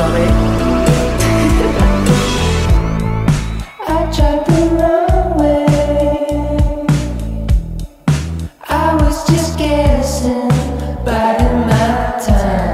sorry. Just guessing, biding my time.